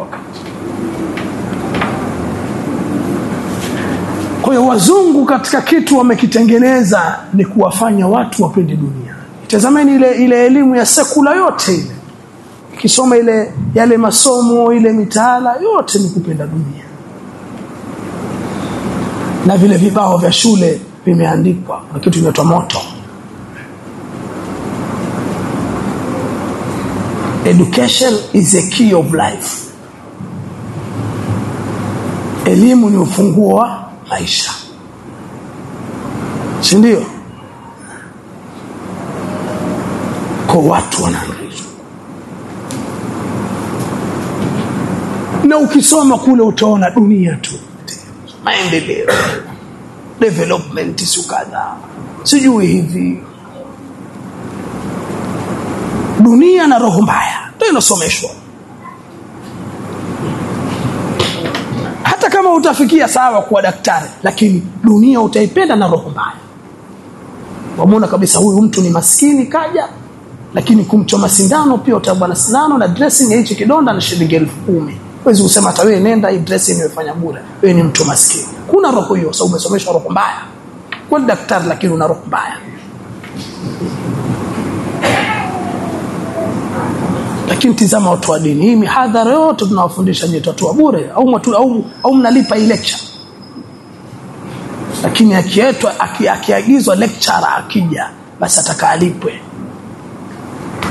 wakati kwa hiyo wazungu katika kitu wamekitengeneza ni kuwafanya watu wapende dunia. Tazameni ile ile elimu ya sekula yote ile. Kisoma ile yale masomo ile mitaala yote ni kupenda dunia. Na vile vibao vya shule vimeandikwa na kitu inaitwa moto education is a key of life elimu ni ufunguo wa maisha. Si ndio? Kwa watu wanaangaishwa na ukisoma kule utaona dunia tu. Maendeleo development sukadha sijui hivi. Dunia na roho mbaya. Ndio inasomeshwa kama utafikia sawa kuwa daktari lakini dunia utaipenda na roho mbaya. Wamona kabisa huyu mtu ni maskini kaja lakini kumchoma sindano pia utabana sindano na dressing ya hichi kidonda na shilingi elfu kumi. Wezi kusema hata wewe nenda hii dressing imefanya bure. Wewe ni mtu maskini. Kuna roho hiyo sababu umesomeshwa roho mbaya. Kwa daktari lakini una roho mbaya lakini tizama watu wa dini hii mihadhara yote tunawafundisha nyinyi wa bure au, mtu au, au mnalipa hii lecture? Lakini akietwa akiagizwa aki lecturer akija basi atakalipwe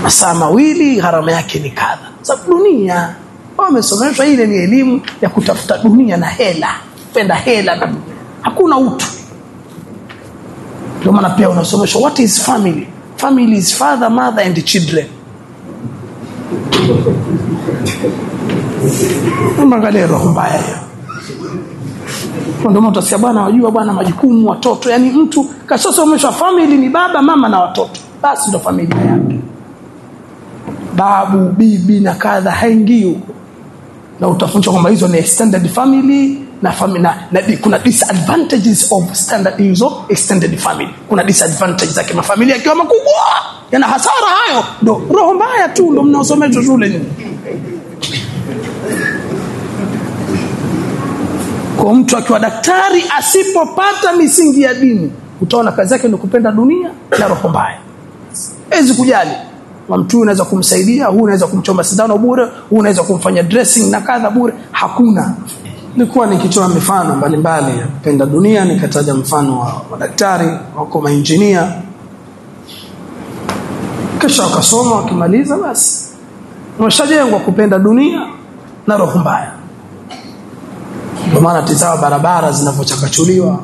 masaa mawili gharama yake ni kadha. Sababu dunia. Wamesomeshwa ile ni elimu ya kutafuta dunia na hela penda hela na dunia. Hakuna utu. Ndio maana pia unasomeshwa what is family? Family is father mother and children angalia roho mbaya hiyo. Ndio mtu utasikia bwana wajua bwana majukumu watoto. Yani mtu kashasomeshwa family ni baba mama na watoto. Basi ndo familia yake. Babu bibi na kadha haingii huko. Na utafundishwa kwamba hizo ni extended family na, family, na, na kuna disadvantages of standard hizo extended family. Kuna disadvantages zake. Mafamilia akiwa makubwa yana hasara hayo. Ndo roho mbaya tu ndo mnaosomeshwa shule nyinyi. Kwa mtu akiwa daktari asipopata misingi ya dini utaona kazi yake ni kupenda dunia na roho mbaya. Hezi kujali. Mtu unaweza kumsaidia huu unaweza kumchoma sindano bure huu unaweza kumfanya dressing na kadha bure. Hakuna. Nilikuwa nikitoa mifano mbalimbali ya kupenda dunia nikataja mfano wa madaktari wako mainjinia kisha wakasoma wakimaliza basi. Washajengwa kupenda dunia na roho mbaya. Ndio maana tizawa barabara zinavyochakachuliwa.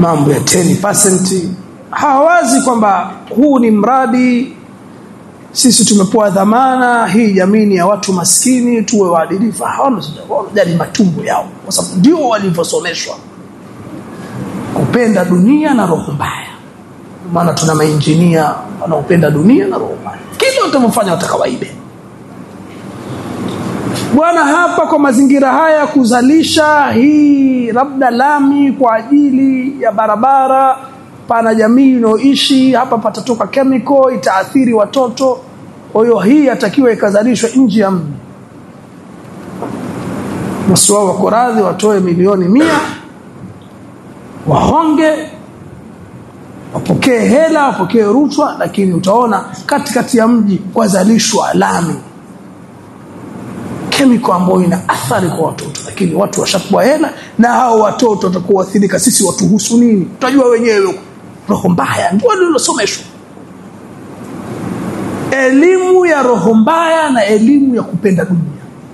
Mambo ya 10% hawazi kwamba huu ni mradi sisi tumepewa dhamana hii jamii ni ya watu maskini tuwe waadilifu. Hawana wanajali matumbo yao kwa sababu ndio walivyosomeshwa. Kupenda dunia na roho mbaya maana tuna mainjinia wanaopenda dunia na roho kila utamfanya watakawaibe bwana hapa kwa mazingira haya kuzalisha hii labda lami kwa ajili ya barabara pana jamii inayoishi hapa patatoka chemical itaathiri watoto. Kwa hiyo hii yatakiwa ikazalishwa nje ya mji. Wasiwao wako radhi watoe milioni mia wahonge wapokee hela wapokee rushwa lakini utaona katikati ya mji kwazalishwa lami. Kemiko ambayo ina athari kwa watoto lakini watu washakuwa hela na hao watoto watakuwa athirika sisi watuhusu nini? Tutajua wenyewe roho mbaya ndio lilosomeshwa elimu ya roho mbaya na elimu ya kupenda dunia.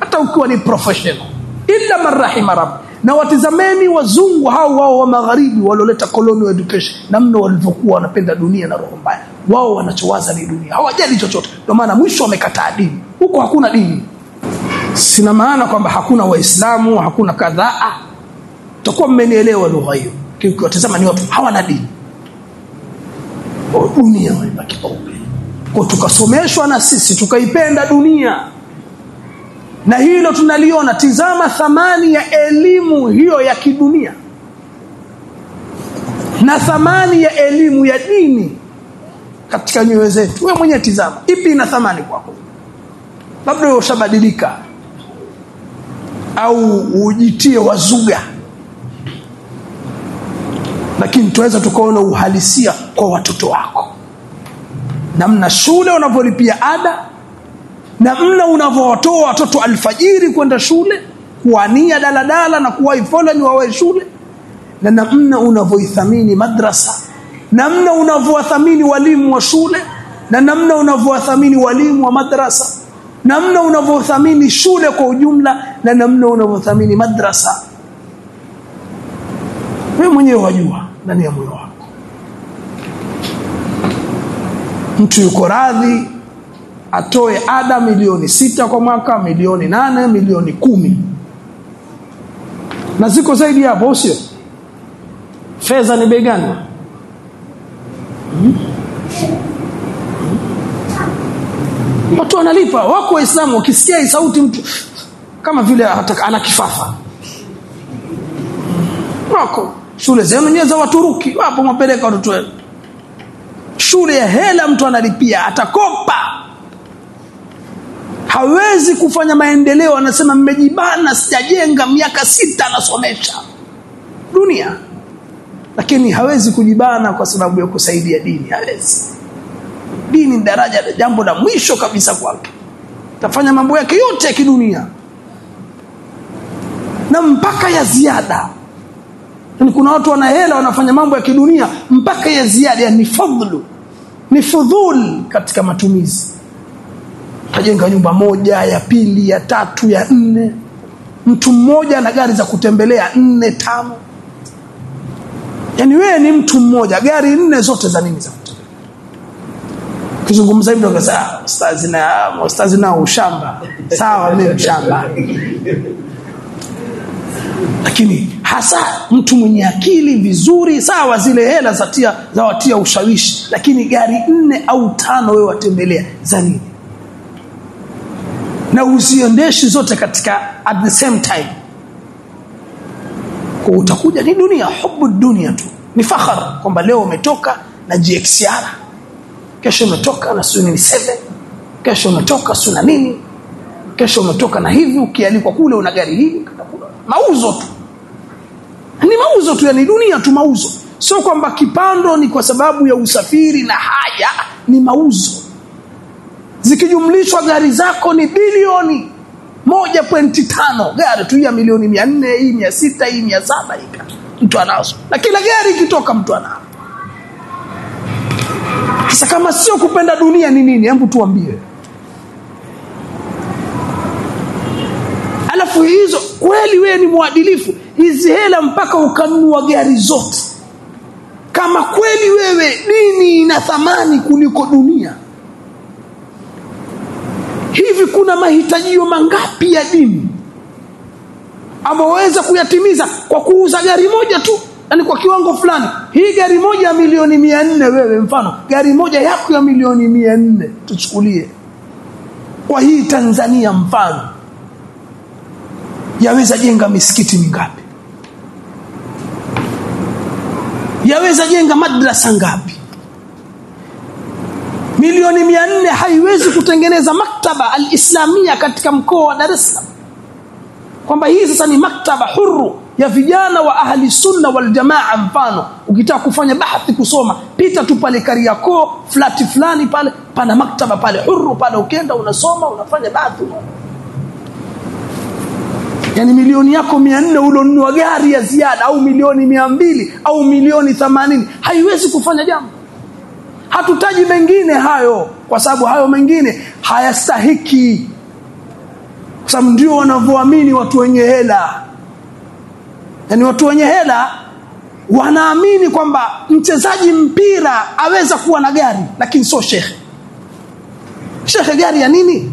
Hata ukiwa ni professional. Illa marrahima rabbi. rabb na watizameni wazungu hao wao wa magharibi walioleta colonial education namna walivyokuwa wanapenda dunia na roho mbaya. Wao wanachowaza ni dunia. Hawajali chochote. Ndio maana mwisho wamekataa dini. Huko hakuna dini. Sina maana kwamba hakuna waislamu hakuna kadhaa. Tutakuwa mmenielewa lugha hiyo. Kiwatazama ni watu hawana dini. Dunia kwa tukasomeshwa na sisi tukaipenda dunia na hilo tunaliona. Tizama thamani ya elimu hiyo ya kidunia. Na thamani ya elimu ya dini katika nyoyo zetu. Wewe mwenyewe tizama ipi ina thamani kwako? Labda wewe ushabadilika au ujitie wazuga. Lakini tunaweza tukaona uhalisia kwa watoto wako. Namna shule unavyolipia ada namna unavyowatoa watoto alfajiri kwenda shule kuania daladala na kuwahi foleni wawae shule. Na namna unavyoithamini madrasa. Namna unavyowathamini walimu wa shule. Na namna unavyowathamini walimu wa madrasa. Namna unavyothamini shule kwa ujumla. Na namna unavyothamini madrasa. Wewe mwenyewe wajua ndani ya moyo wako. Mtu yuko radhi atoe ada milioni sita kwa mwaka milioni nane milioni kumi. Na ziko zaidi hapo sio fedha ni bei gani? Hmm? watu wanalipa wako waislamu wakisikia hii sauti mtu kama vile ana kifafa. Wako. Shule zenu nyewe za waturuki wapo mapeleka watoto wenu. Shule ya hela mtu analipia atakopa hawezi kufanya maendeleo. Anasema mmejibana sijajenga miaka sita anasomesha dunia. Lakini hawezi kujibana kwa sababu ya kusaidia dini hawezi. Dini ni daraja jambo la mwisho kabisa kwake. Tafanya mambo yake yote ya kidunia. Na mpaka ya ziada. Yani kuna watu wana hela wanafanya mambo ya kidunia mpaka ya ziada ni fadhlu ni fudhul katika matumizi tajenga nyumba moja ya pili ya tatu ya nne. Mtu mmoja na gari za kutembelea nne tano. Yani wewe ni mtu mmoja gari nne zote za nini za kutembelea? Kizungumza hivyo kaza ustazi na ustazi na ushamba. Sawa mimi mshamba. Lakini hasa mtu mwenye akili vizuri sawa zile hela za tia za watia ushawishi. Lakini gari nne au tano wewe watembelea za nini na uziendeshi zote katika at the same time. Kwa utakuja ni dunia hubu dunia tu. Ni fakhar kwamba leo umetoka na GXR kesho umetoka na Suni 7 kesho umetoka suna nini. Kesho umetoka na hivi ukialikwa kule una gari hili mauzo tu. Ni mauzo tu yani dunia tu mauzo. Sio kwamba kipando ni kwa sababu ya usafiri na haya ni mauzo zikijumlishwa gari zako ni bilioni moja pointi tano. Gari tu ya milioni mia nne hii mia sita hii mia saba mtu anazo. Na kila gari ikitoka mtu anao sasa kama sio kupenda dunia ni nini? Hebu tuambie. Alafu hizo kweli wewe ni mwadilifu hizi hela mpaka ukanunua gari zote. Kama kweli wewe dini ina thamani kuliko dunia hivi kuna mahitajio mangapi ya dini? Ameweza kuyatimiza kwa kuuza gari moja tu yani kwa kiwango fulani. Hii gari moja ya milioni mia nne wewe mfano gari moja yako ya milioni mia nne tuchukulie. Kwa hii tanzania mfano yaweza jenga misikiti mingapi? Yaweza jenga madrasa ngapi milioni mia nne haiwezi kutengeneza maktaba alislamia katika mkoa wa Dar es Salaam. Kwamba hii sasa ni maktaba huru ya vijana wa ahli sunna wal jamaa mfano. Ukitaka kufanya bahathi kusoma pita tu pale Kariakoo flati fulani pale pana maktaba pale huru pale. Ukienda unasoma unafanya bahathi yani milioni yako mia nne ulionunua gari ya ziada au milioni mia mbili au milioni themanini haiwezi kufanya jambo hatutaji mengine hayo kwa sababu hayo mengine hayastahiki. Kwa sababu ndio wanavyoamini watu wenye hela. Yani watu wenye hela wanaamini kwamba mchezaji mpira aweza kuwa na gari lakini sio shekhe. Shekhe gari ya nini?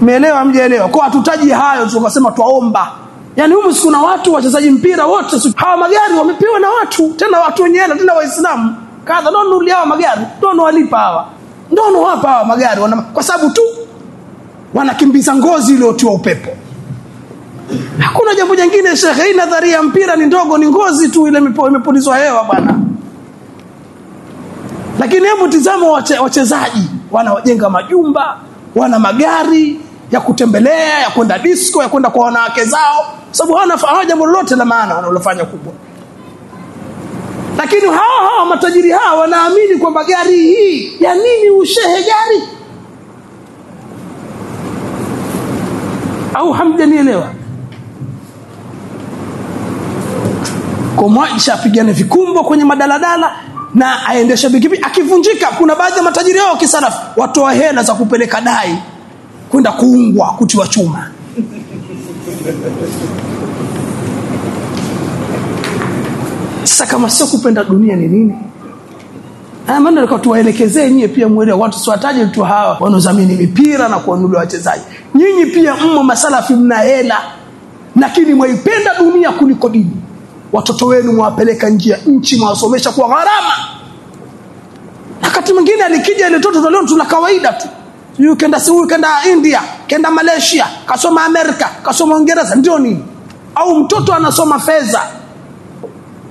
Meelewa mjaelewa kwa hatutaji hayo tukasema twaomba. Yani humu sikuna watu wachezaji mpira wote hawa magari wamepewa na watu tena watu wenye hela tena waislamu kadha. Ndo nunulia hawa magari. Ndo walipa hawa. Ndo wapa hawa magari. Wana, kwa sababu tu wanakimbiza ngozi iliyotiwa upepo. Hakuna jambo jingine shekhe hii nadharia mpira ni ndogo ni ngozi tu ile imepulizwa hewa bwana. Lakini hebu tizama wache, wachezaji. Wanaojenga majumba wana magari ya kutembelea ya kwenda disco ya kwenda kwa wanawake zao. Sababu hawana jambo lolote la maana wanalofanya kubwa lakini hawa hawa matajiri hawa wanaamini kwamba gari hii ya nini ushehe gari. Au hamjanielewa? Komwaisha apigane vikumbo kwenye madaladala na aendeshe pikipiki. Akivunjika kuna baadhi ya matajiri hao kisarafu watoa hela za kupeleka dai kwenda kuungwa kutiwa chuma sasa kama sio kupenda dunia ni nini? Haya maana alikuwa tuwaelekezee nyie pia mwelewa watu siwataje tu hawa wanaodhamini mipira na kuwanunulia wachezaji. Nyinyi pia mmo masalafi mna hela. Lakini mwaipenda dunia kuliko dini. Watoto wenu mwawapeleka njia nchi mwawasomesha kwa gharama. Wakati mwingine alikija ile toto leo tuna kawaida tu. Huyu kenda si huyu kenda India kenda Malaysia kasoma Amerika kasoma Uingereza ndio nini? Au mtoto anasoma fedha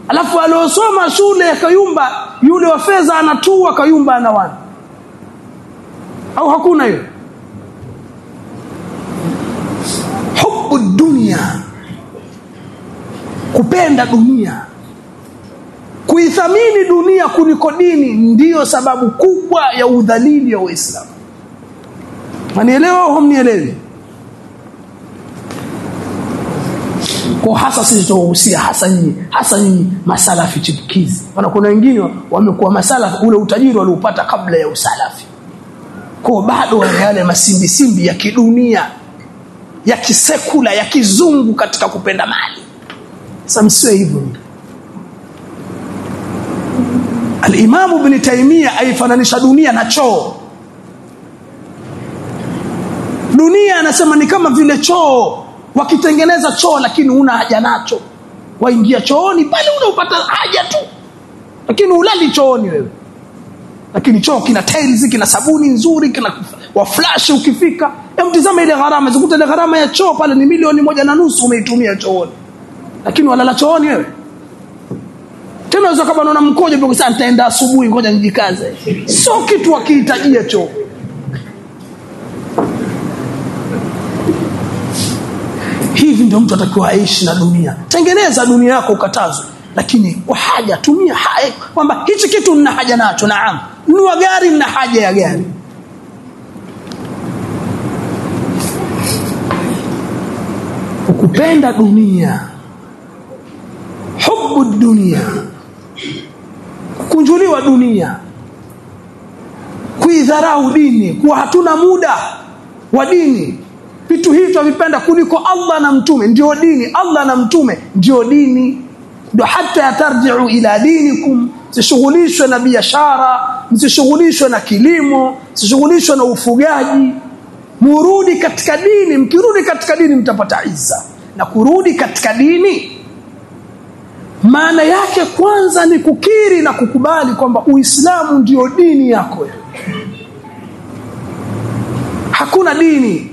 alafu aliosoma shule akayumba Kayumba yule wa fedha anatua Kayumba anawana au hakuna hiyo? Hubu dunia. Kupenda dunia. Kuithamini dunia kuliko dini ndiyo sababu kubwa ya udhalili ya Uislamu. Manielewa au hamnielewi kwa hasa sisi tunahusia hasa nyinyi hasa nyinyi masalafi chipukizi. Maana kuna wengine wamekuwa masalafi ule utajiri waliopata kabla ya usalafi. Kwa bado wana yale masimbi simbi ya kidunia ya kisekula ya kizungu katika kupenda mali. Sasa msiwe hivyo. Al-Imam Ibn Taymiyyah aifananisha dunia na choo. Dunia anasema ni kama vile choo wakitengeneza choo lakini una haja nacho. Waingia chooni pale unaupata haja tu. Lakini ulali chooni wewe. Lakini choo kina tiles kina sabuni nzuri kina wa flash ukifika. Mtizama ile gharama. Zikuta ile gharama ya choo pale ni milioni moja na nusu umeitumia chooni. Lakini walala chooni wewe. Tena unaweza kama unaona mkojo kusema nitaenda asubuhi ngoja nijikaze. Sio kitu wakihitajia choo hivi ndio mtu atakiwa aishi na dunia. Tengeneza dunia yako ukatazwe. Lakini kwa haja tumia haya kwamba hichi kitu nina haja nacho naam. Nunua gari nina haja ya gari. Ukupenda dunia hubu dunia kukunjuliwa dunia kuidharau dini kuwa hatuna muda wa dini vitu hivi tunavipenda kuliko Allah na mtume. Ndio dini. Allah na mtume ndio dini. Ndio hata yatarjiu ila dinikum. Msishughulishwe na biashara msishughulishwe na kilimo msishughulishwe na ufugaji. Murudi katika dini. Mkirudi katika dini mtapata iza na kurudi katika dini maana yake kwanza ni kukiri na kukubali kwamba Uislamu ndio dini yako. Hakuna dini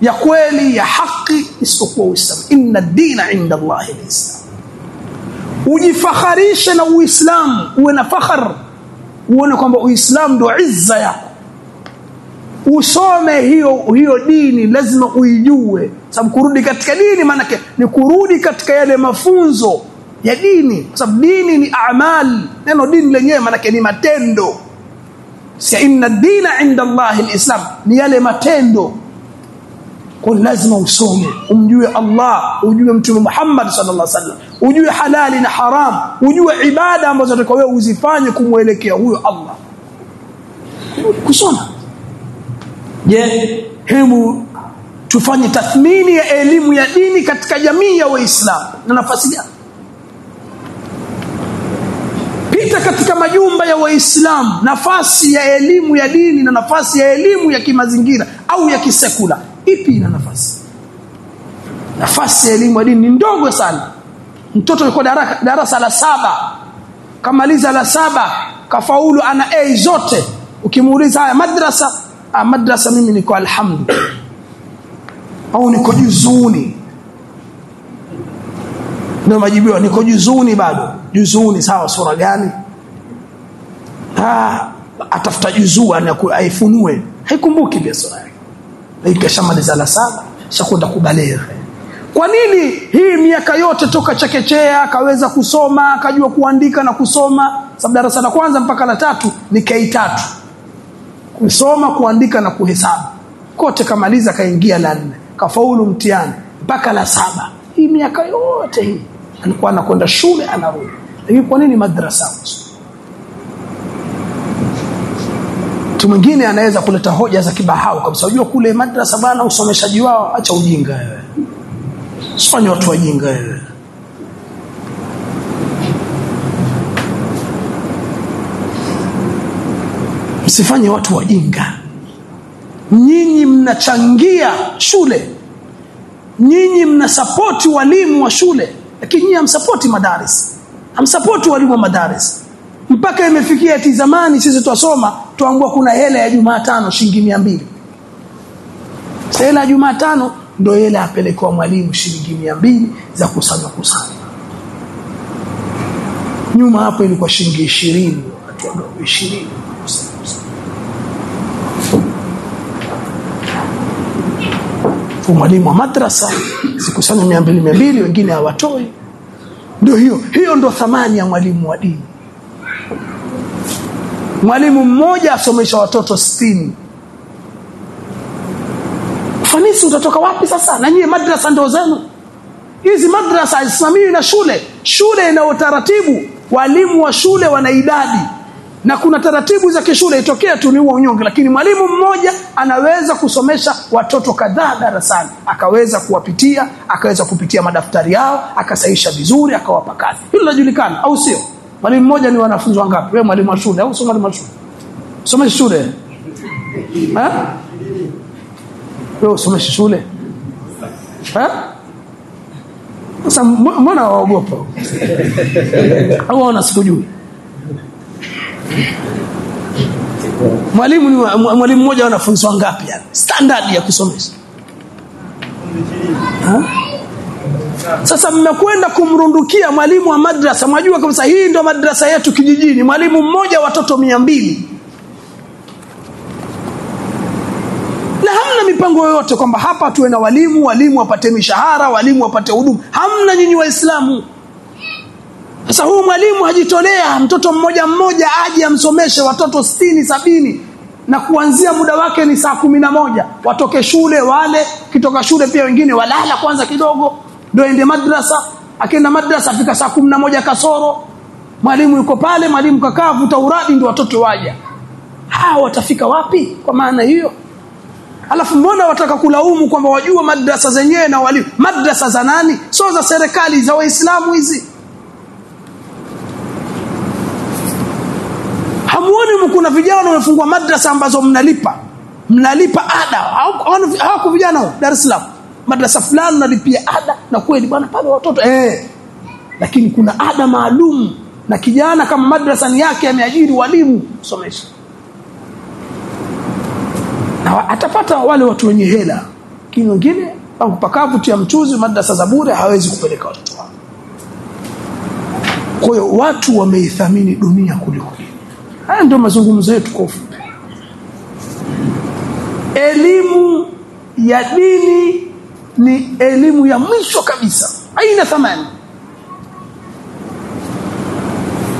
ya kweli ya haki isipokuwa Uislamu. Inna dina inda Allahi alislam. Ujifaharishe na Uislamu uwe na fakhar uone kwamba Uislamu ndio izza yako. Usome hiyo hiyo dini lazima uijue. Sababu kurudi katika dini maanake ni kurudi katika yale mafunzo ya dini. Kwa sababu dini ni amal neno dini lenyewe maanake ni matendo. Si inna dina inda Allahi alislam ni yale matendo kwa lazima usome umjue Allah ujue mtume Muhammad sallallahu alaihi wasallam ujue halali na haram ujue ibada ambazo unatakiwa wewe uzifanye kumwelekea huyo Allah. Kusoma. Je hebu tufanye tathmini ya elimu ya dini katika jamii ya waislamu na nafasi gani? Pita katika majumba ya waislamu nafasi ya elimu ya dini na nafasi ya elimu ya kimazingira au ya kisekula ipi ina nafasi? Nafasi ya elimu ya dini ni ndogo sana. Mtoto yuko darasa, darasa la saba. Kamaliza la saba kafaulu ana A zote. Ukimuuliza haya madrasa? Ah, madrasa mimi niko alhamdu au niko juzuni? Ndio majibiwa niko juzuni bado. Juzuni sawa sura gani? Ah atafuta juzuu aifunue. Haikumbuki pia yake lakini kashamaliza la saba shakwenda kubaleghe kwa nini hii miaka yote toka chekechea akaweza kusoma akajua kuandika na kusoma sababu darasa la kwanza mpaka la tatu ni kei tatu. Kusoma kuandika na kuhesabu. Kote kamaliza kaingia la nne kafaulu mtihani mpaka la saba. Hii miaka yote hii alikuwa anakwenda shule anarudi. Lakini kwa nini madrasa mtu mwingine anaweza kuleta hoja za kibahau kabisa. Unajua kule madrasa bana usomeshaji wao acha ujinga wewe. Usifanye watu wajinga wewe. Msifanye watu wajinga. Nyinyi mnachangia shule. Nyinyi mnasapoti walimu wa shule. Lakini nyinyi hamsapoti madaris hamsapoti walimu wa madaris mpaka imefikia eti zamani sisi twasoma tuambua kuna hela ya Jumatano shilingi mia mbili. Hela ya Jumatano ndio hela apelekewa mwalimu shilingi mia mbili za kusanywa kusanywa. Nyuma hapo ilikuwa shilingi ishirini watu wadogo ishirini. Mwalimu wa madrasa mbili mia mbili wengine hawatoi. Ndio hiyo hiyo ndo thamani ya mwalimu wa dini mwalimu mmoja asomesha watoto sitini. Ufanisi utatoka wapi sasa? Na nyie madrasa ndo zenu. Hizi madrasa hazisimamiwi na shule. Shule ina utaratibu. Walimu wa shule wana idadi. Na kuna taratibu za kishule. Itokea tu ni unyonge lakini mwalimu mmoja anaweza kusomesha watoto kadhaa darasani. Akaweza kuwapitia akaweza kupitia madaftari yao akasaisha vizuri akawapa kazi. Hilo linajulikana au sio mwalimu mmoja ni wanafunzi wangapi? Wewe mwalimu wa shule au sio mwalimu wa shule? Soma shule? Ha? wewe soma shule? Ha? sasa mbona waogopa? Au wana sikujui? Mwalimu ni mwalimu mmoja wanafunzi wangapi yani? Standard ya kusomesha. Ha? Sasa mnakwenda kumrundukia mwalimu wa madrasa. Mwajua kabisa hii ndio madrasa yetu kijijini. Mwalimu mmoja watoto mia mbili. Na hamna mipango yoyote kwamba hapa tuwe na walimu walimu wapate mishahara walimu wapate huduma. Hamna nyinyi waislamu. Sasa huu mwalimu hajitolea mtoto mmoja mmoja aje amsomeshe watoto sitini sabini. Na kuanzia muda wake ni saa kumi na moja. Watoke shule wale kitoka shule pia wengine walala kwanza kidogo ndio aende madrasa. Akienda madrasa afika saa moja kasoro. Mwalimu yuko pale mwalimu kakaa vuta uradi ndio watoto waja hawa watafika wapi? Kwa maana hiyo. Alafu mbona wataka kulaumu kwamba wajua madrasa zenyewe na walimu madrasa za nani? Sio za serikali za waislamu hizi. Hamuoni mkuna vijana wamefungua madrasa ambazo mnalipa? Mnalipa ada. Hawako vijana Dar es Salaam madrasa fulani nalipia ada na kweli bwana pale watoto eh. Lakini kuna ada maalum na kijana kama madrasa ni yake ameajiri walimu kusomesha. Na atapata wale watu wenye hela. Kini wengine au pakavu tia mchuzi madrasa za bure hawezi kupeleka watoto wao kwa hiyo watu wameithamini dunia kuliko haya ndio mazungumzo yetu kwa ufupi. Elimu ya dini ni elimu ya mwisho kabisa. Haina thamani.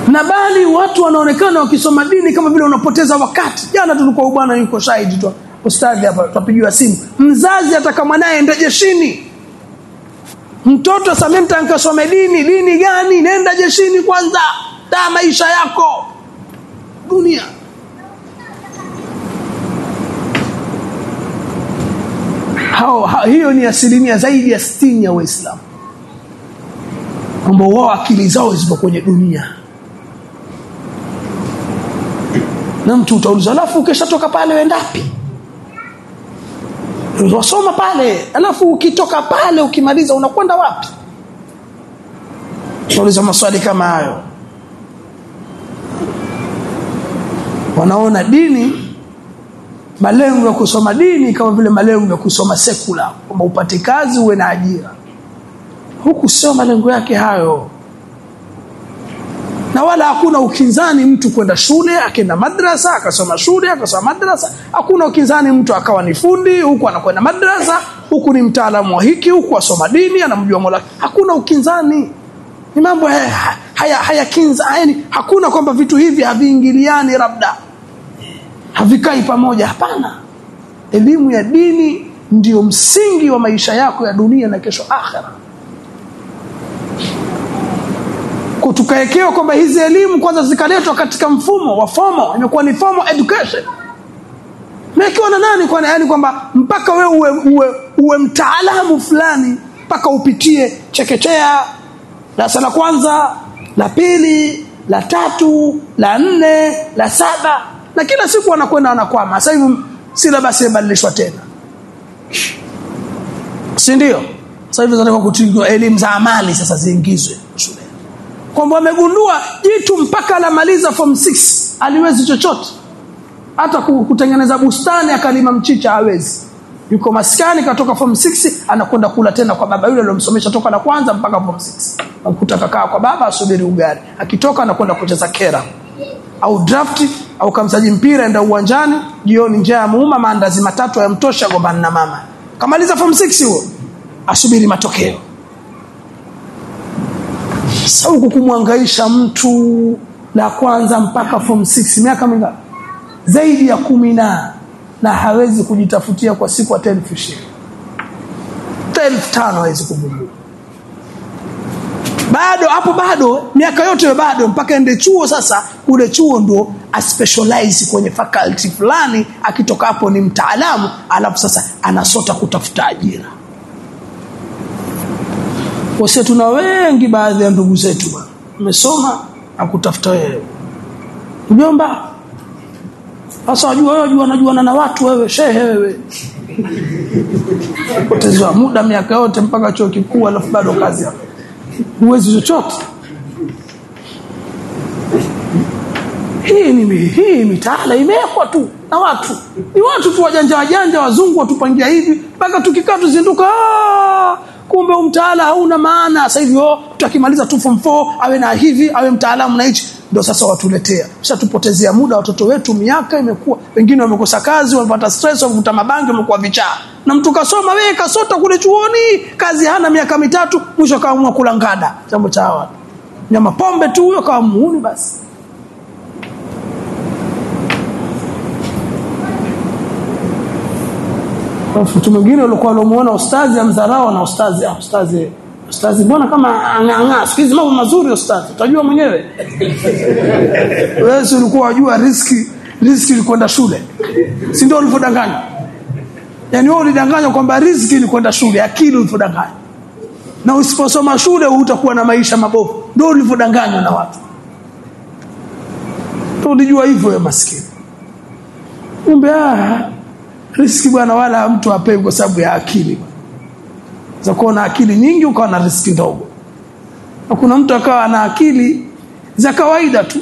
Na bali watu wanaonekana wakisoma dini kama vile wanapoteza wakati. Jana tulikuwa bwana yuko shahidi tu. Ustadhi hapa tupigiwa simu. Mzazi atakama naye ende jeshini. Mtoto samemta nkasome dini dini gani? Nenda jeshini kwanza. Taa maisha yako. Dunia hao, ha, hiyo ni asilimia zaidi ya sitini ya waislamu kwamba wao akili zao zipo kwenye dunia. Na mtu utauliza alafu ukishatoka pale wendapi wasoma pale. Alafu ukitoka pale ukimaliza unakwenda wapi? Unauliza maswali kama hayo. Wanaona dini malengo ya kusoma dini kama vile malengo ya kusoma sekula kwamba upate kazi uwe na ajira. Huku sio malengo yake hayo. Na wala hakuna ukinzani mtu kwenda shule akenda madrasa akasoma shule akasoma madrasa. Hakuna ukinzani mtu akawa ni fundi huku anakwenda madrasa huku ni mtaalamu wa hiki huku asoma dini anamjua Mola. Hakuna ukinzani. Ni mambo haya, haya, haya kinza yani hakuna kwamba vitu hivi haviingiliani labda havikai pamoja. Hapana. Elimu ya dini ndiyo msingi wa maisha yako ya dunia na kesho akhera. Tukaekewa kwamba hizi elimu kwanza zikaletwa katika mfumo wa formal imekuwa ni formal education. Mekiwa na nani kwa yaani kwamba mpaka wewe uwe, uwe, uwe mtaalamu fulani mpaka upitie chekechea darasa la kwanza la pili la tatu la nne la saba na kila siku wanakwenda wanakwama. Sasa hivi silabasi imebadilishwa tena. Si ndio? Sasa hivi zinataka kutingwa elimu za amali sasa ziingizwe shuleni. Kwamba wamegundua jitu mpaka alamaliza form 6 aliwezi chochote. Hata kutengeneza bustani akalima mchicha hawezi. Yuko maskani katoka form 6 anakwenda kula tena kwa baba yule aliyomsomesha toka la kwanza mpaka form 6 akutaka kaa kwa baba asubiri ugali. Akitoka anakwenda kucheza kera au drafti au kamsaji mpira enda uwanjani jioni njaa ya muuma maandazi matatu yamtosha gombana na mama. Kamaliza form 6 huo asubiri matokeo. Sasa kumwangaisha mtu la kwanza mpaka form 6 miaka mingapi? Zaidi ya kumi na na hawezi kujitafutia kwa siku elfu ishirini elfu tano hawezi kuvumbua bado hapo bado miaka yote bado mpaka ende chuo sasa ule chuo ndio aspecialize kwenye faculty fulani akitoka hapo ni mtaalamu alafu sasa anasota kutafuta ajira. Wase tuna wengi baadhi ya ndugu zetu bwana umesoma akutafuta wewe. Mjomba sasa wajua wewe wajua najuana na watu wewe shehe wewe. Potezwa muda miaka yote mpaka chuo kikuu alafu bado kazi hapo huwezi chochote. Hii ni hii mitaala imewekwa tu na watu. Ni watu tu wajanja wajanja wazungu watupangia hivi mpaka tukikaa tuzinduka kumbe umtaala hauna maana. Sasa hivi oh, tutakimaliza tu form 4 awe na hivi awe mtaalamu na hichi ndio sasa watuletea. Shatupotezea muda watoto wetu miaka imekuwa wengine wamekosa kazi wamepata stress wamevuta mabangi wamekuwa vichaa. Na mtu kasoma wewe kasota kule chuoni kazi hana miaka mitatu mwisho kaamua kula ngada. Jambo cha hawa. Nyama pombe tu huyo kawa muuni basi. Mtu mwingine ulikuwa unamuona ustazi amdharau na ustazi ah, ustazi ustazi mbona kama ang'ang'a siku hizi mambo mazuri ustazi. Utajua mwenyewe. Wewe ulikuwa wajua riski riski ni kwenda shule? Si ndio ulivyodanganya? Yaani wewe ulidanganywa kwamba riski ni kwenda shule akili ulivyodanganya. Na usiposoma shule utakuwa na maisha mabovu. Ndio ulivyodanganywa na watu. Ndio ulijua hivyo wewe maskini. Kumbe ah riski bwana wala mtu apewi kwa sababu ya akili za kuwa na akili nyingi ukawa na riski ndogo. Na kuna mtu akawa na akili za kawaida tu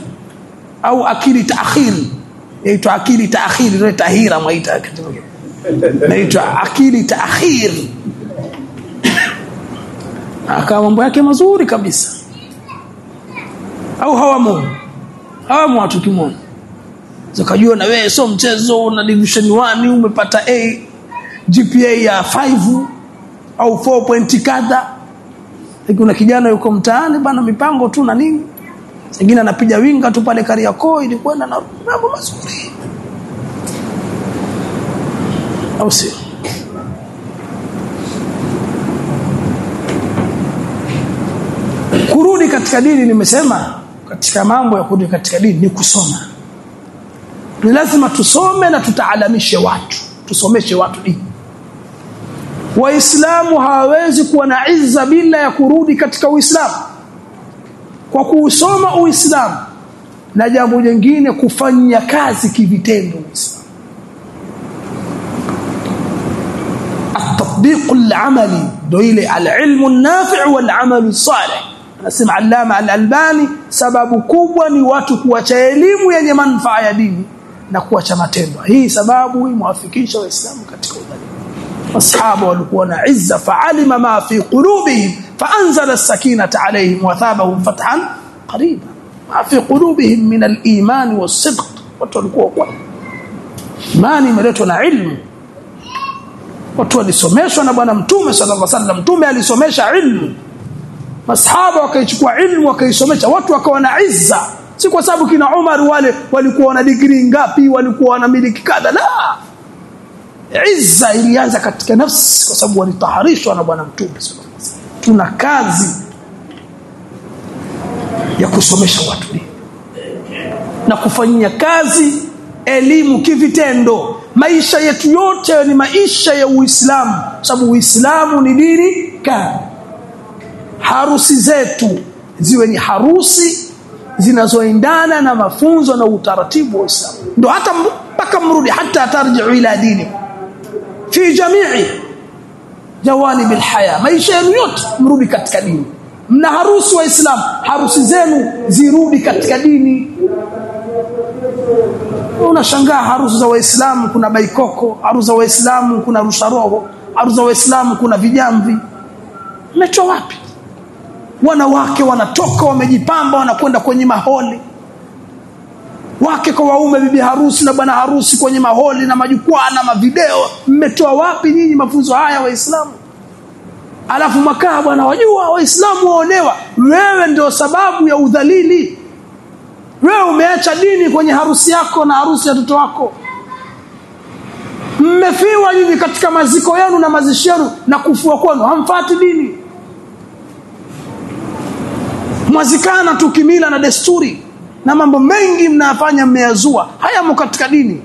au akili taakhiri. Yaitwa akili taakhiri ndio tahira mwaita naitwa akili taakhiri. Akawa mambo yake mazuri kabisa. Au hawamu hawamu watu kimoja zakajua na wewe sio mchezo na division 1 umepata A GPA ya 5 au 4 point kadha. Kuna kijana yuko mtaani bana mipango tu na nini. Singine anapiga winga tu pale Kariakoo ili kwenda na mambo mazuri. Au sio? Kurudi katika dini nimesema katika mambo ya kurudi katika dini ni kusoma. Ni lazima tusome na tutaalamishe watu. Tusomeshe watu dini waislamu hawawezi kuwa na izza bila ya kurudi katika uislamu kwa kuusoma uislamu na jambo jingine kufanya kazi kivitendo uislamu التطبيق العملي ndio ile alilmu nafi' wal amalu salih anasema allama al-albani sababu kubwa ni watu kuacha elimu yenye manufaa ya dini na kuacha matendo hii sababu imewafikisha waislamu katika udhalimu masahaba walikuwa na izza fa'alima ma fi qulubihim fa'anzala as-sakinata alayhim wa thabahum fathan qariba. Ma fi qulubihim min al-iman was-sidq watu walikuwa kwa imani imeletwa na ilmu. Watu walisomeshwa na bwana mtume sallallahu alaihi wasallam. Mtume alisomesha ilmu. Masahaba wakaichukua ilmu wakaisomesha. Watu wakawa na izza. Si kwa sababu kina Umar wale walikuwa na degree ngapi walikuwa wanamiliki kadha. La izza ilianza katika nafsi kwa sababu walitaharishwa na bwana mtume tuna kazi ya kusomesha watu na kufanyia kazi elimu kivitendo. Maisha yetu yote ni maisha ya Uislamu sababu Uislamu ni dini ka harusi zetu ziwe ni harusi zinazoendana na mafunzo na utaratibu wa Uislamu. Ndio hata mpaka mrudi hata tarji'u ila dini fi jamii jawani bil haya. Maisha yenu yote mrudi katika dini. Mna harusi wa Islam harusi zenu zirudi katika dini. Unashangaa harusi za waislamu kuna baikoko harusi za waislamu kuna rusha roho harusi za waislamu kuna vijamvi. Mmetoa wapi? Wanawake wanatoka wamejipamba wanakwenda kwenye maholi wake kwa waume bibi harusi na bwana harusi kwenye maholi na majukwaa na mavideo. Mmetoa wapi nyinyi mafunzo haya waislamu? Alafu makaa bwana wajua waislamu waonewa. Wewe ndio sababu ya udhalili. Wewe umeacha dini kwenye harusi yako na harusi ya mtoto wako. Mmefiwa nyinyi katika maziko yenu na mazishi yenu na kufua kwenu. Hamfati dini. Mwazikana tukimila na desturi na mambo mengi mnayafanya mmeyazua hayamo katika dini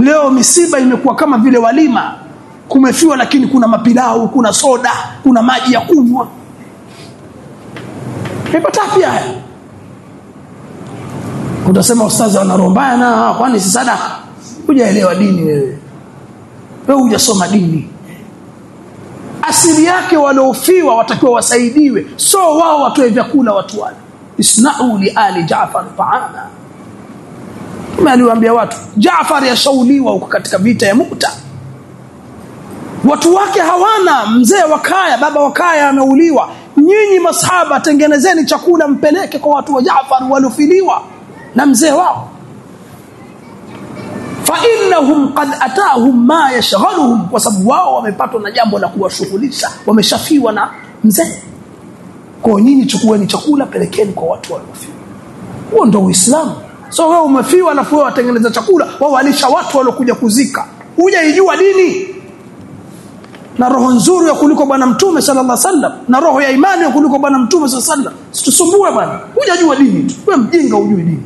leo misiba imekuwa kama vile walima kumefiwa lakini kuna mapilau kuna soda kuna maji ya kunywa Nipata pia haya. Utasema ustazi ana roho mbaya na kwani si sadaka? Hujaelewa dini wewe. Wewe hujasoma dini. Asili yake waliofiwa watakiwa wasaidiwe, so wao watoe vyakula watu wale. Isna'u li ali Jaafar ta'ana Kama aliwaambia watu, Jaafar yashauliwa huko katika vita ya Mu'ta. Watu wake hawana mzee wa kaya, baba wa kaya ameuliwa, nyinyi masahaba tengenezeni chakula mpeleke kwa watu wa Jaafar waliofiliwa na mzee wao fa innahum qad atahum ma yashghaluhum kwa sababu wao wamepatwa na jambo la kuwashughulisha wameshafiwa na mzee. Kwa nyinyi chukueni chakula pelekeni kwa watu waliofiwa. Huo ndio uislamu. So wewe umefiwa alafu wewe watengeneza chakula wao walisha watu waliokuja kuzika. Hujaijua dini. Na roho nzuri ya kuliko bwana mtume sallallahu alaihi wasallam na roho ya imani ya kuliko bwana mtume sallallahu alaihi wasallam. Situsumbue bwana. Hujajua dini tu. Wewe mjinga hujui dini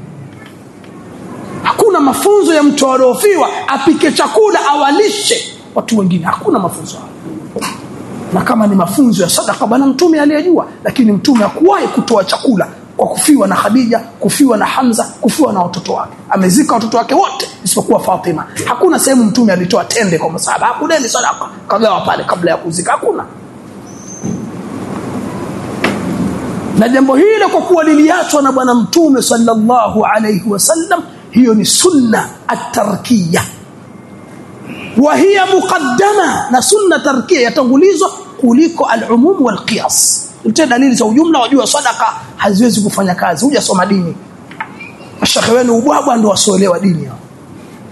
hakuna mafunzo ya mtu aliofiwa apike chakula awalishe. Watu wengine hakuna mafunzo na kama ni mafunzo ya sadaka bwana mtume aliyejua. Lakini mtume hakuwahi kutoa chakula kwa kufiwa na Khadija kufiwa na Hamza kufiwa na watoto wake. Amezika watoto wake wote isipokuwa Fatima. Hakuna sehemu mtume alitoa tende kwa masahaba. Hakudeni sadaka. Kagawa pale kabla ya kuzika. Hakuna. Na jambo hilo kwa kuwa liliachwa na bwana mtume sallallahu alayhi wasallam hiyo ni sunna at-tarkiyya wa hiya muqaddama na sunna tarkia yatangulizwa kuliko al-umum wal qiyas utie dalili za ujumla wajua sadaka haziwezi kufanya kazi. Hujasoma dini. Mashekhe wenu ubwabwa ndio wasoelewa dini hao.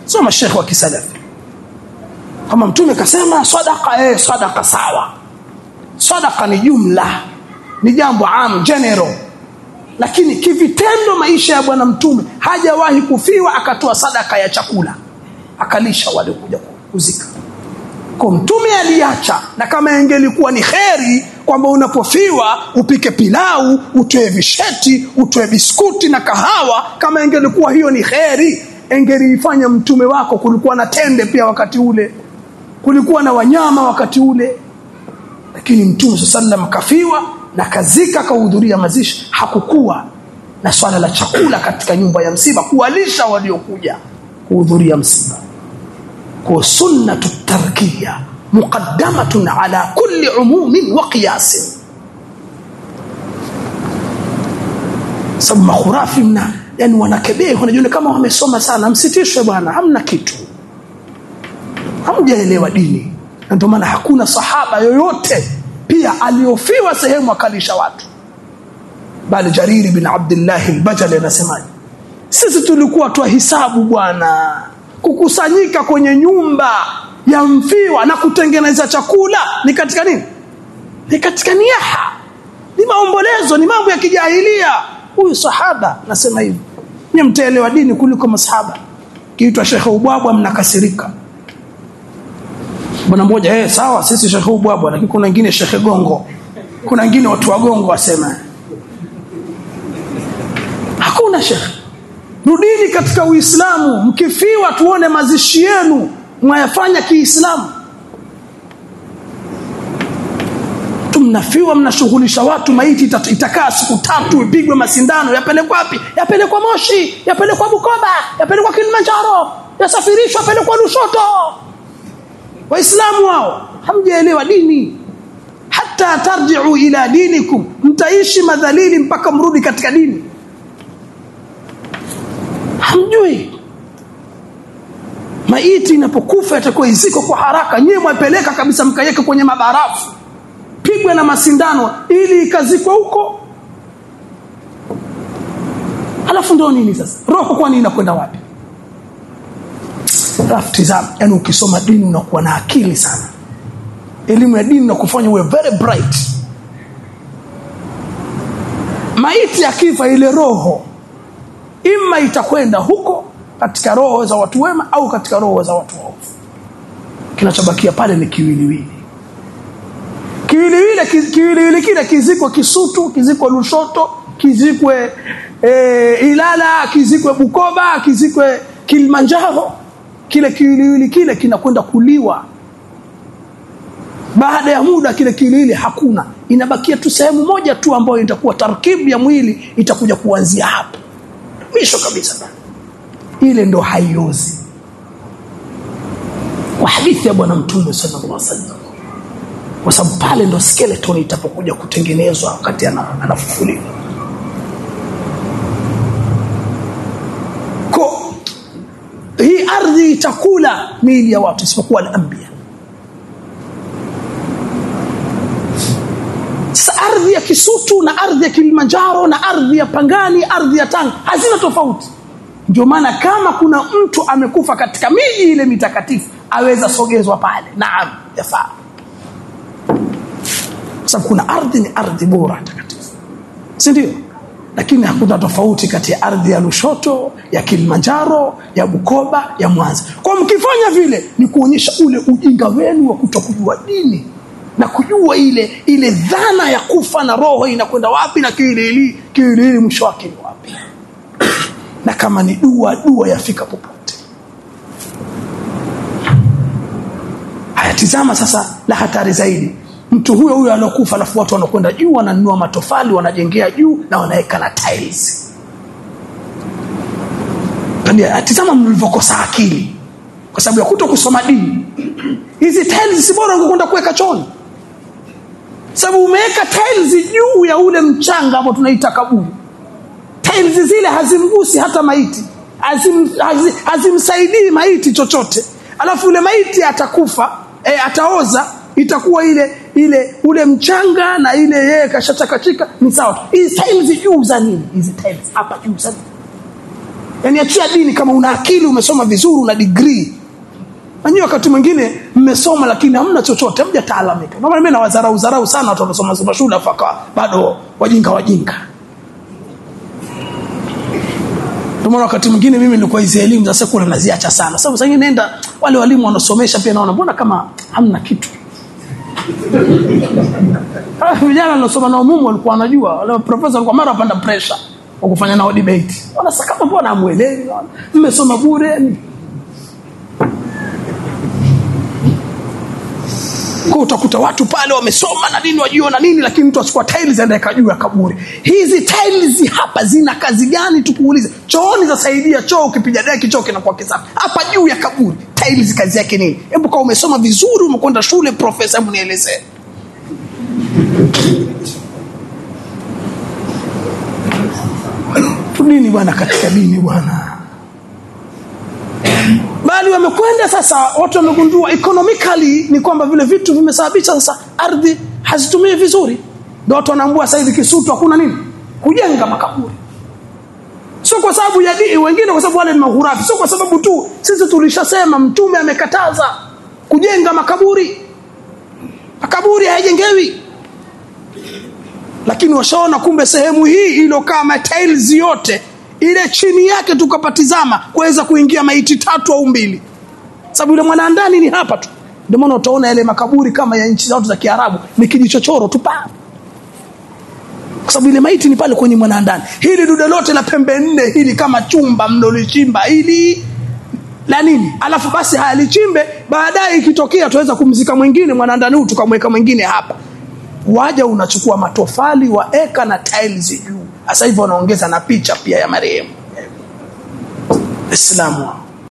Sio mashekhe wa kisalafi. Kama mtume kasema sadaka eh sadaka sawa. Sadaka ni jumla. Ni jambo am general lakini kivitendo maisha ya bwana mtume hajawahi kufiwa akatoa sadaka ya chakula. Akalisha wale kuja kuzika. Kwa mtume aliacha na kama ingelikuwa ni kheri kwamba unapofiwa upike pilau utoe visheti utoe biskuti na kahawa kama ingelikuwa hiyo ni kheri engeliifanya mtume wako kulikuwa na tende pia wakati ule. Kulikuwa na wanyama wakati ule. Lakini mtume sallam kafiwa na kazika kahudhuria mazishi hakukuwa na swala la chakula katika nyumba ya msiba kuwalisha waliokuja kuhudhuria msiba. Kwa sunnatu tutarkia muqaddamatun ala kulli umumin wa qiyasin. Sababu makhurafi mna yani wanakebei wanajiona kama wamesoma sana. Msitishwe bwana hamna kitu. Hamjaelewa dini. Na ndio maana hakuna sahaba yoyote pia aliofiwa sehemu akalisha watu. Bali Jariri bin Abdullah al-Bajali anasemaje? Sisi tulikuwa twa hisabu bwana kukusanyika kwenye nyumba ya mfiwa na kutengeneza chakula. Ni katika nini? Ni katika niaha. Ni maombolezo ni mambo ya kijahilia. Huyu sahaba nasema hivi. Ni mtaelewa dini kuliko masahaba. Kiitwa shekhe Ubwabwa mnakasirika bwana mmoja eh sawa sisi shekhe Ubwabwa lakini kuna wengine shekhe Gongo. Kuna wengine watu wa Gongo wasema hakuna shekhe rudini katika Uislamu. Mkifiwa tuone mazishi yenu mwayafanya kiislamu. Tumnafiwa mnashughulisha watu maiti itakaa siku tatu ipigwe masindano yapelekwa wapi? Yapelekwa Moshi yapelekwa Bukoba yapelekwa Kilimanjaro yasafirishwa yapelekwa Lushoto waislamu wao hamjaelewa dini. Hata tarji'u ila dinikum mtaishi madhalili mpaka mrudi katika dini. Hamjui. Maiti inapokufa itakuwa iziko kwa haraka nyewe mwapeleka kabisa mkayeke kwenye mabarafu. Pigwe na masindano ili ikazikwe huko. Alafu ndio nini sasa? Roho kwani inakwenda wapi alafu sana yani ukisoma dini unakuwa na akili sana. Elimu ya dini inakufanya uwe very bright. Maiti ya kifa ile roho ima itakwenda huko katika roho za watu wema au katika roho za watu waovu. Kinachobakia pale ni kiwiliwili. Kiwiliwili kiwiliwili kile kizikwe Kisutu kizikwe Lushoto kizikwe e, Ilala kizikwe Bukoba kizikwe Kilimanjaro kile kiwiliwili kile kinakwenda kuliwa. Baada ya muda kile kiwiliwili hakuna. Inabakia tu sehemu moja tu ambayo itakuwa tarkibu ya mwili itakuja kuanzia hapo. Mwisho kabisa. Ile ndo haiozi. Kwa hadithi ya bwana mtume sallallahu alaihi wasallam. Kwa sababu pale ndo skeleton itapokuja kutengenezwa wakati anafufuliwa ko hii ardhi itakula miili ya watu isipokuwa al-anbiya ardhi ya Kisutu na ardhi ya Kilimanjaro na ardhi ya Pangani ardhi ya Tanga hazina tofauti. Ndio maana kama kuna mtu amekufa katika miji ile mitakatifu aweza sogezwa pale naam yafaa. Sababu kuna ardhi ni ardhi bora takatifu. Si ndio lakini hakuna tofauti kati ya ardhi ya Lushoto ya Kilimanjaro ya Bukoba ya Mwanza. Kwa mkifanya vile ni kuonyesha ule ujinga wenu wa kutokujua dini na kujua ile ile dhana ya kufa na roho inakwenda wapi na kiwiliwili kiwiliwili mwisho wake ni wapi. Na kama ni dua dua yafika popote. Hayatizama sasa la hatari zaidi mtu huyo huyo alokufa alafu watu wanakwenda juu wananunua matofali wanajengea juu na wanaweka na tiles. Tizama mlivyokosa akili. Kwa sababu ya kuto kusoma dini. Hizi tiles si bora ungekwenda kuweka choni sababu umeweka tiles juu ya ule mchanga ambao tunaita kaburi tiles zile hazimgusi hata maiti. Hazim, hazim, hazimsaidii maiti chochote. Alafu ule maiti atakufa e, ataoza itakuwa ile ile ule mchanga na ile yeye kashachakachika ni sawa hizi tiles juu za nini hizi tiles hapa juu za nini yani achia dini kama una akili umesoma vizuri una degree Nanyi wakati mwingine mmesoma lakini hamna chochote, hamjataalamika. Ndio maana mimi nawadharau dharau sana watu wanaosoma soma shule afaka bado wajinga wajinga. Ndio maana wakati mwingine mimi nilikuwa hizi elimu za sekula naziacha sana. Sababu sasa nenda wale walimu wanasomesha pia naona mbona kama hamna kitu. Ah, vijana nilosoma nao mumu walikuwa wanajua, wale profesa walikuwa mara wapanda pressure wakufanya nao debate. wanasaka mbona hamuelewi? Mmesoma bure. Kwa utakuta watu pale wamesoma na nini wajua na nini lakini mtu achukua tiles juu ya kaburi. Hizi tiles hapa zina kazi gani tukuulize? Chooni zasaidia choo ukipiga deki choo kinakuwa kisafi. Hapa juu ya kaburi tiles kazi yake nini? Hebu kama umesoma vizuri umekwenda shule profesa hebu nielezee. Nini bwana katika dini bwana bali wamekwenda sasa watu wamegundua economically ni kwamba vile vitu vimesababisha sasa ardhi hazitumii vizuri. Ndio watu wanaambua sasa hivi Kisutu hakuna nini? Kujenga makaburi. Sio kwa sababu ya dini wengine kwa sababu wale ni maghurabi sio kwa sababu tu sisi tulishasema mtume amekataza kujenga makaburi. Makaburi hayajengewi. Lakini washaona kumbe sehemu hii iliyokaa matiles yote ile chini yake tukapatizama kuweza kuingia maiti tatu au mbili. Sababu yule mwanandani ni hapa tu. Ndio maana utaona yale makaburi kama ya nchi zote za Kiarabu ni kijichochoro tu pa. Kwa sababu ile maiti ni pale kwenye mwana ndani hili dude lote la pembe nne hili kama chumba mlolichimba hili la nini? Alafu basi hayalichimbe baadaye ikitokea tuweza kumzika mwingine mwanandani huu tukamweka mwingine hapa waja unachukua matofali waeka na tiles juu. Sasa hivi wanaongeza na picha pia ya marehemu. Islamu